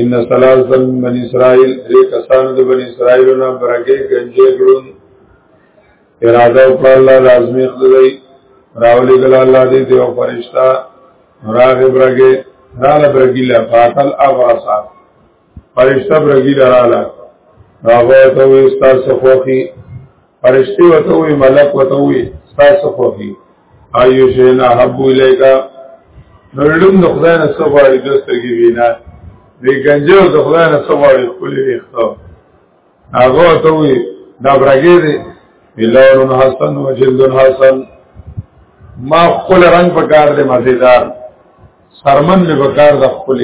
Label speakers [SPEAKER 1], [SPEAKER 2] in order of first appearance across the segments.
[SPEAKER 1] ان ثلاثه من بني اسرائيل دې کسانو د بني اسرائيل نه برګه گنجې ګړون اراده او پر الله لازمي خدای راولې ګل الله دې دیو فرشتہ راغ برګه رااله برګی لا فاتل ابرسا فرشتہ برګی رااله راغه ته وي استاد سفوخي فرشتي وته وي ملک وته وي تاسو خو دي ايو شي نه حب اليکا نړم د خدای نه سوالي د سترګې وینا د گنجو د خدای نه سوالي خپل ویختو هغه ته وي دا برګې دي بلون حسن و جلد حسن ما خپل رنگ پکار دې مزیدار سرمن می پکار د خپل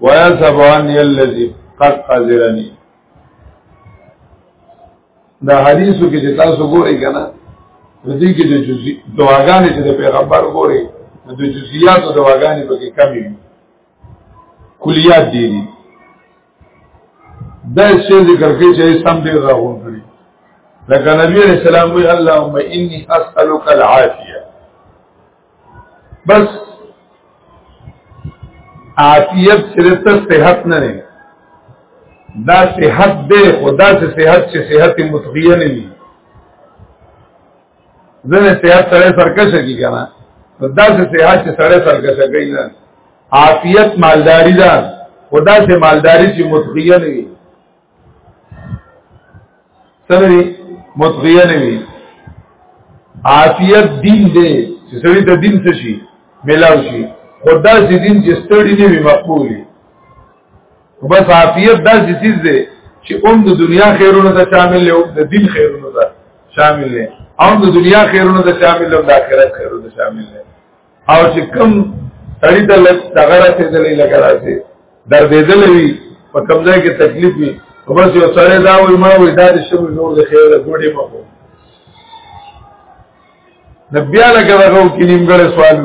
[SPEAKER 1] ويا سبحان الذي قد قذرني دا حدیثو کې چې تاسو ګورئ کنه د دې کې د جزئی دواګانې چې د پیغمبر ګورئ د جزئیاتو دواګانې پکې کمی دي کلیات دي دي دا څه ذکر کې چې سم دې راغون کړی لکه نبی رسول الله اللهم انی اسالک العافیه بس عافیت صرف صحت نه نه دا صحت دے خدا سے صحت چې صحت متغیه نه وي ځنه صحت سره سرکش کی کنه دا سے صحت چې سره سرکش کوي نه عافیت مالداری ده خدا سے مالداری چې متغیه نه وي سره متغیه نه وي عافیت دین دی چې سړی ته دین څه شي ملاو شي خدا سي دین چې ستړي نه وي مقبول بس عافیت دا چې چیز دی چې اوم د دنیا خیرونو ته شامل دی او د دین خیرونو ته شامل دی او د دنیا خیرونو ته شامل دی او د آخرت خیرونو ته شامل دی او چې کم سړی د لږ دغه رسېدلې لګ راځي در دې دلوي په کوم ځای کې تکلیف وي او بس یو سره دا وي ما وي دا د شب نور د خیر ګوډې ما کو نبي علی کغه کې نیمګړې سوال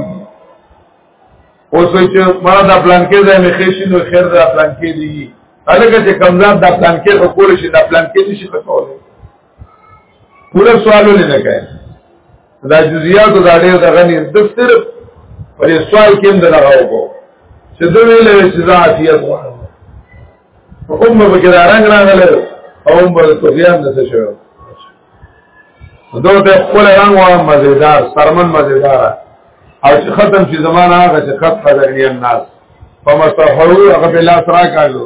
[SPEAKER 1] او سوچ ما دا پلان کې ځای مې خېشي نو خیر دا پلان کې دی هغه چې کمزاب دا پلان کې خپل شي دا پلان کې نشي پکوله پورا سوالونه نه کوي دا جزئیات دا ډېر د غني د صرف په سوال کې هم دغه وکړو چې دوی ویلې چې دا عافیت وایي هم به کې رنگ راغله او هم به توفیان نه څه شو دوی ته خپل رنگ و مزیدار سرمن مزیدار او چې ختم شي زمانہ هغه چې خط خدرنی الناس فمسحرو هغه بلا سرا کاږو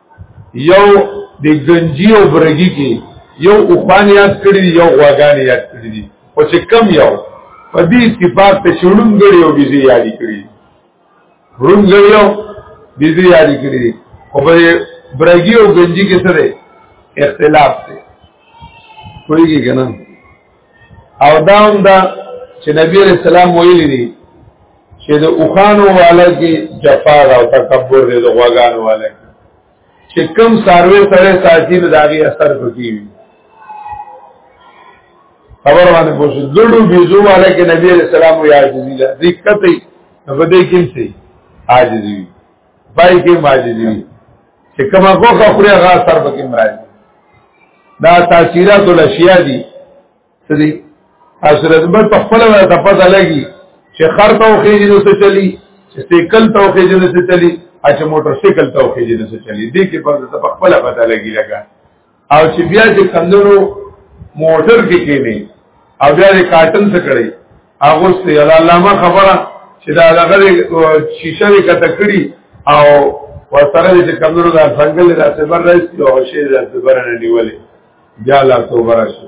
[SPEAKER 1] یو د گنجی او برګی کې یو اوخان یاد کړی دی یو غواګان یاد کړی دی او چې کم یو په دې اتفاق ته چړون غړي او بيزي یاد کړی ورون غړي او بيزي یاد کړی دی او په برګی او گنجی کې سره اختلاف دی کوئی کی کنا او دا هم دا چې نبی علیہ السلام ویلي دي چې د اوخانو والا کې جفا او تکبر دی د غواګانو والا کې چې کم ساروي سره ساتي د داغي اثر پکې وي خبر باندې پوښتنه دړو بيزو والا کې نبی علیہ السلام وی عاجزي ده دقت یې په دې کې څه عاجزي وي پای کې عاجزي وي چې کومه غوخه خوري هغه اثر پکې مرادي دا تاثیرات الاشیاء دي څه دي اثرات به په خپل ولا تفاضل لګي چې خر ته وخېږي نو څه چلی چې سیکل ته وخېږي نو څه چلی اچ موټر سیکل ته وخېږي نو څه چلی دې کې په خپل پته لګي لګا او چې بیا چې کندنو موټر کې کېنی او بیا یې کاټن څه کړی هغه ست یلا علامه خبره چې دا هغه شیشه یې کته کړی او وسره چې کندنو دا څنګه له څه بر راځي او شی دا څه بر نه نیولې بیا لا توبه راشي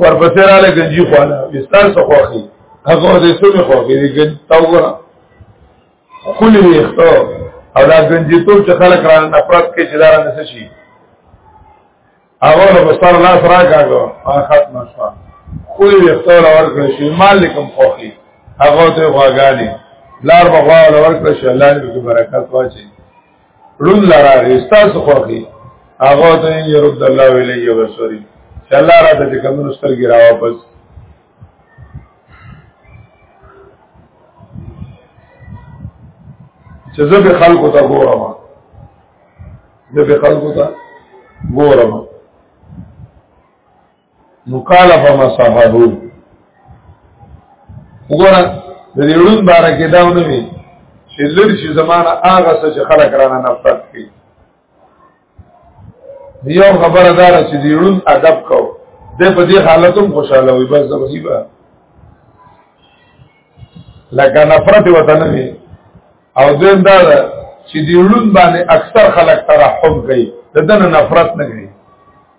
[SPEAKER 1] ورپسې را لګل جی خواله وستان څه خوخي هغه دې څه نه خوخي دې ګل تا وګوره خولي وختو او دا ګنجي ټول چې خلک را نفرت کې چې دار نه شي هغه له بستر لاس راکاږو ختم شو خولي وختو را ورکړ شي مالکم خوخي هغه ته غواګانی لار بغوا ورکړ شي الله دې برکت واچي رون لراغی ستاسو خوخی هغه ته یې رد الله ویلی او سوري چې الله را دې کوم سترګې را واپس چې زه به خلکو ته ګورم زه به خلکو ته ګورم نو قال فمسحه وګوره د دې ورځ باره کې دا ونه وي چې لړ شي زمانہ هغه څه چې خلک رانه نفرت کوي یو خبره دار چې دې ورځ ادب کو د په دې حالتوم خوشاله وي بس زموږه لکه نفرت وطن وي او دین دا چې دې ورځ باندې اکثر خلک ترحم کوي ددن نفرت نه کوي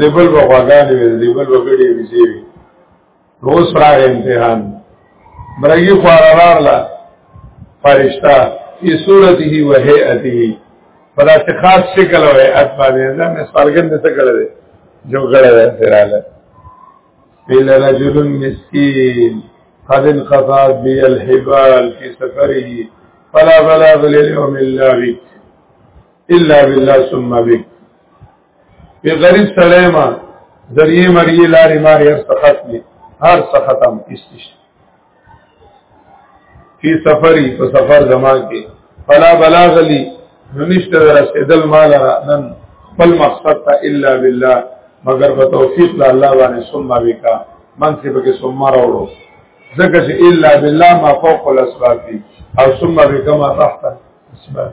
[SPEAKER 1] دې بل په غواګانې وي دې بل په ګډې وي سي وي روز را امتحان برګي خوارار لا فرشتہ فی صورته و هیئته پدا څه خاص شکل او هیئت باندې دا مې سوالګند څه کړل دي جو کړل دي سراله قیل رجل مسکین قد انقطعت بی الحبال فی سفره فلا بلاغ لليوم الا بك الا بالله ثم بك په غریب سړی ما ذریعه مریه لارې مارې هر څه ختمې هر څه ختم استش فی سفری په سفر زمان کې فلا بلاغ لی ننشت در رسیدل مال را نن خپل مقصد تا الا بالله مگر په توفیق لا الله باندې ثم بکا من سی بکې ثم راوړو ځکه چې الا بالله ما فوق الاسباب او ثم بکا ما تحت اسباب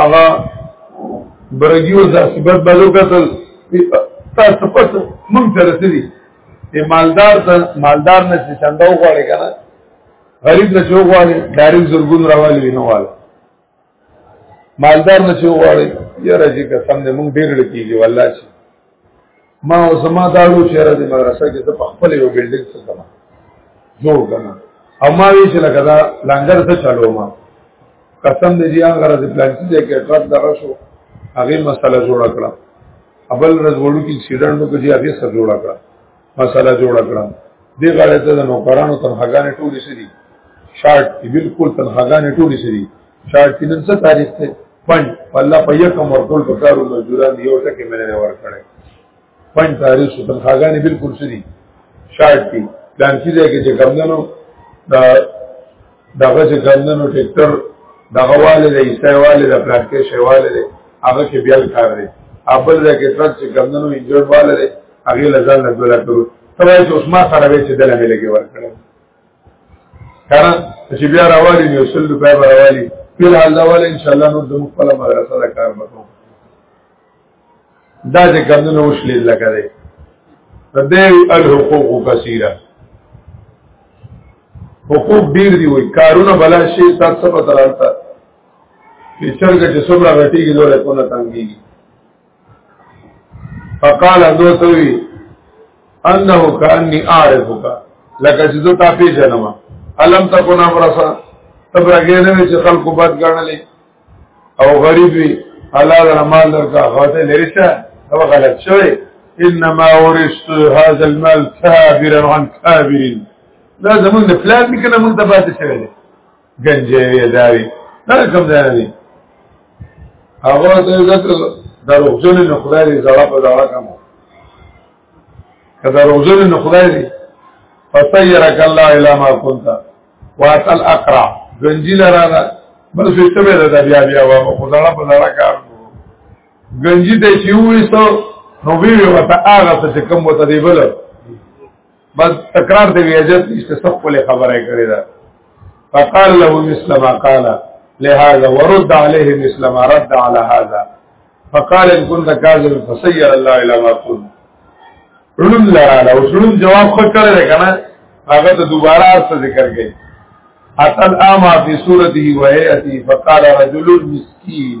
[SPEAKER 1] هغه برګیو ځاسبت بلو قتل تاسو پس مونږ سره سړي ای مالدار ته مالدار نه چې چنده وغواړي کنه غریب نه چې وغواړي ډایرک زرګون راوالي وینو واله مالدار نه چې وغواړي یاره چې قسم دې مونږ ډیر لکیږي والله چې ما او زما داړو چې را دي مدرسه کې ته په خپل یو بلډینګ څه کما جوړ کما او ما وی چې لکه دا لنګر ته چلو ما قسم دې دی هغه راځي پلان چې کې ټاټ دغه شو هغه مسله جوړ کړه ابل رز وړو کې سیډن نو کې هغه سره جوړ کړه مسله جوړ کړه دې غړې ته نو قرانو تنهاګانې ټولې سړي شارټ بالکل تنهاګانې ټولې سړي شاید چې نن څه تاریخ دی پنځ الله په یو کوم ورکول په کارو مزدوران یو ټکی مې نه ورکړي پنځ تاریخ څو تنخواګانې بالکل سړي شاید دي پلان کې دی چې کمندنو دا دغه چې کمندنو ټریکټر دغه والي د ایسای والي د پلاټکې شی والي دی هغه کې بیا کار دی ابل دا کې ټرک چې کمندنو انجر والي دی هغه لزان نه دولا کړو ترای چې اوس ما سره وی چې دلته لګي ورکړم کنه چې بیا راوالي نو سل روپیا به راوالي په حال دا ول ان شاء الله نور زموږ خپل مدرسه دا کار وکړو دا چې کمونه وشلې لکه دی تدې الحقوق کثیره حقوق ډیر دی وای کارونه بلا شي تاسو په ترانتا چې څنګه چې څومره غټيږي دوله کو نه تنګيږي فقال دو توی انه کانی اعرفک لکه چې زه تا پیژنم علم تکون امرسا تب راګینه چې خلکو بد ګڼلې او غریب وی الله د مال درکا غوته لري شه او غلط شوی انما ورثت هذا المال كابرا عن كابر دا زمون د پلان کې نه مونږ ته پاتې شوی گنجه وی داوی دا کم ځای نه دی هغه ته ذکر د روغجن نه خدای دې زړه په زړه کمو کدا روغجن نه خدای دې فسيرك الله الى ما كنت واتل اقرا گنجی لرا دا بل سیستم دې دا بیا بیا و خدای په زړه کار گنجی ته چې وې سو نو وی وته هغه څه کوم وته دی بل بس تکرار دی ویجت نشته سب کولې خبره کړې ده فقال له مثل ما قال لهذا ورد عليه مثل ما رد على هذا فقال ان كنت كاذب فسير الله الى ما قلت رلم لرا له وسلم جواب خو کړل کنه هغه ته دوباره څه ذکر کړي اتل اما في صورته وهيئته فقال رجل مسكين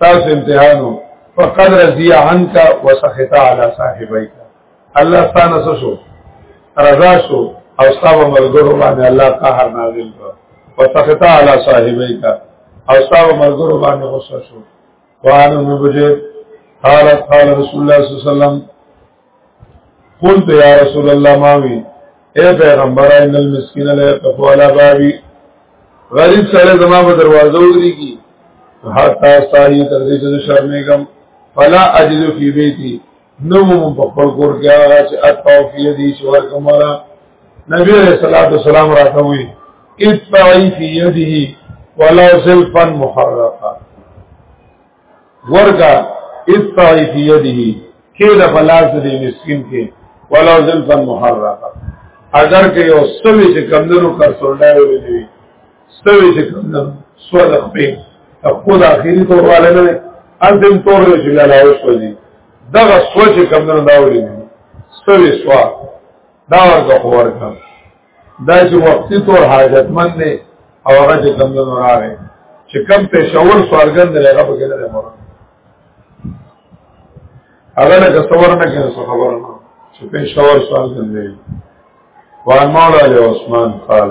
[SPEAKER 1] تاسو امتحانو فقد رضی عنك وسخط على صاحبيك الله ستانه شو رضا شو او صاحب ملګرو باندې الله قهر نازل کړ وسخط على صاحبيك او صاحب ملګرو باندې غصه شو وانه مبجد قال قال رسول الله صلی الله علیه وسلم قلت یا رسول الله ماوی اے پیغمبر ان المسکین لا یقفو علی بابی غریب سره زما په دروازه ودریږي حتا ساهی تر دې چې شرمېږم فلا اجد فی بیتی نو مو په خپل کور کې هغه چې اتاو فی دې چې ورکم والا نبی علیہ الصلوۃ والسلام راته وی اتفعی فی یده ولو سلفا محرقا ورګه استعی فی یده کې د بلاس دې مسكين کې ولو ذلفا محرقه اگر کې یو سوي چې کمندونو کا سولډای وي دی سوي چې کمندونو سوال خپې خپل اخیری تور والے نه انتم تور یې چې لاله وسوځي دغه سوچ کمندونو دا ولې سوي سوا دا ورګه ورګه دا چې وختي تور حاجتمن دی او هغه چې کوم نه راغی چې کم پېښور سوالګند دی هغه بګل دی مور هغه نه تصور نه کړي څه خبر نه چې پېښور سوالګند دی وان مولا علی عثمان قال